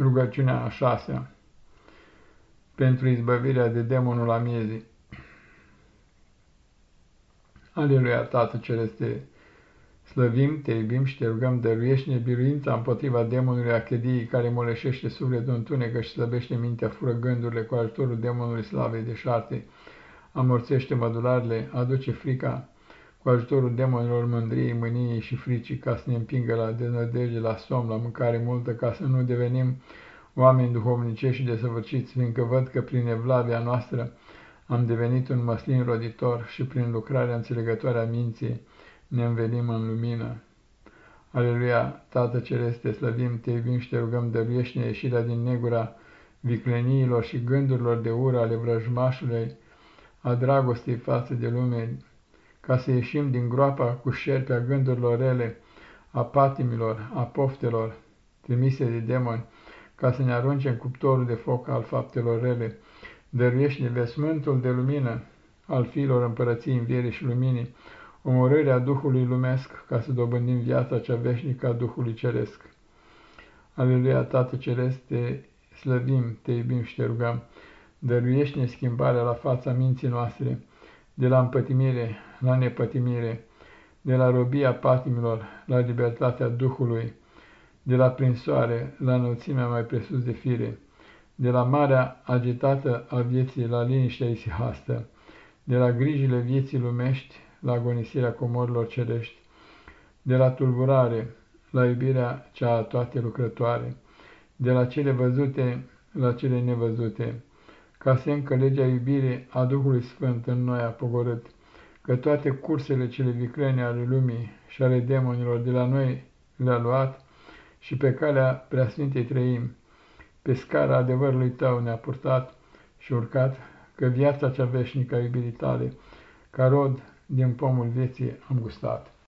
Rugăciunea a șasea pentru izbăvirea de demonul amiezii. Aleluia, Tată Celeste, slăvim, te iubim și te rugăm, dăruiește-ne biruința împotriva demonului achediei care moleșește sufletul întunecă și slăbește mintea, fură gândurile cu ajutorul demonului slavei de șarte, amorțește mădularele, aduce frica, cu ajutorul demonilor mândriei, mâniei și fricii, ca să ne împingă la deznădejde, la somn, la mâncare multă, ca să nu devenim oameni duhovnicești și desăvârșiți, fiindcă văd că prin evlavia noastră am devenit un măslin roditor și prin lucrarea înțelegătoare a minții ne învelim în lumină. Aleluia, Tată Celeste, slăvim, te iubim și te rugăm, dăruiește-ne ieșirea din negura vicleniilor și gândurilor de ură ale vrăjmașului, a dragostei față de lume, ca să ieșim din groapa cu șerpe a gândurilor rele, a patimilor, a poftelor trimise de demoni, ca să ne arunce în cuptorul de foc al faptelor rele. Dăruiește-ne vesmântul de lumină al fiilor împărăției învierii și luminii, omorârea Duhului lumesc, ca să dobândim viața cea veșnică a Duhului Ceresc. Aleluia, Tată Ceresc, te slăvim, te iubim și te rugăm. Dăruiește-ne schimbarea la fața minții noastre, de la împătimire la nepătimire, de la robia patimilor la libertatea Duhului, de la prinsoare la înălțimea mai presus de fire, de la marea agitată a vieții la liniștea isihastă, de la grijile vieții lumești la agonisirea comorilor cerești, de la tulburare la iubirea cea a toate lucrătoare, de la cele văzute la cele nevăzute, ca să încă legea iubirii a Duhului Sfânt în noi a pogorât, că toate cursele cele viclene ale lumii și ale demonilor de la noi le-a luat și pe calea preasfintei trăim, pe scara adevărului tău ne-a purtat și urcat, că viața cea veșnică a iubirii tale, ca rod din pomul vieții am gustat.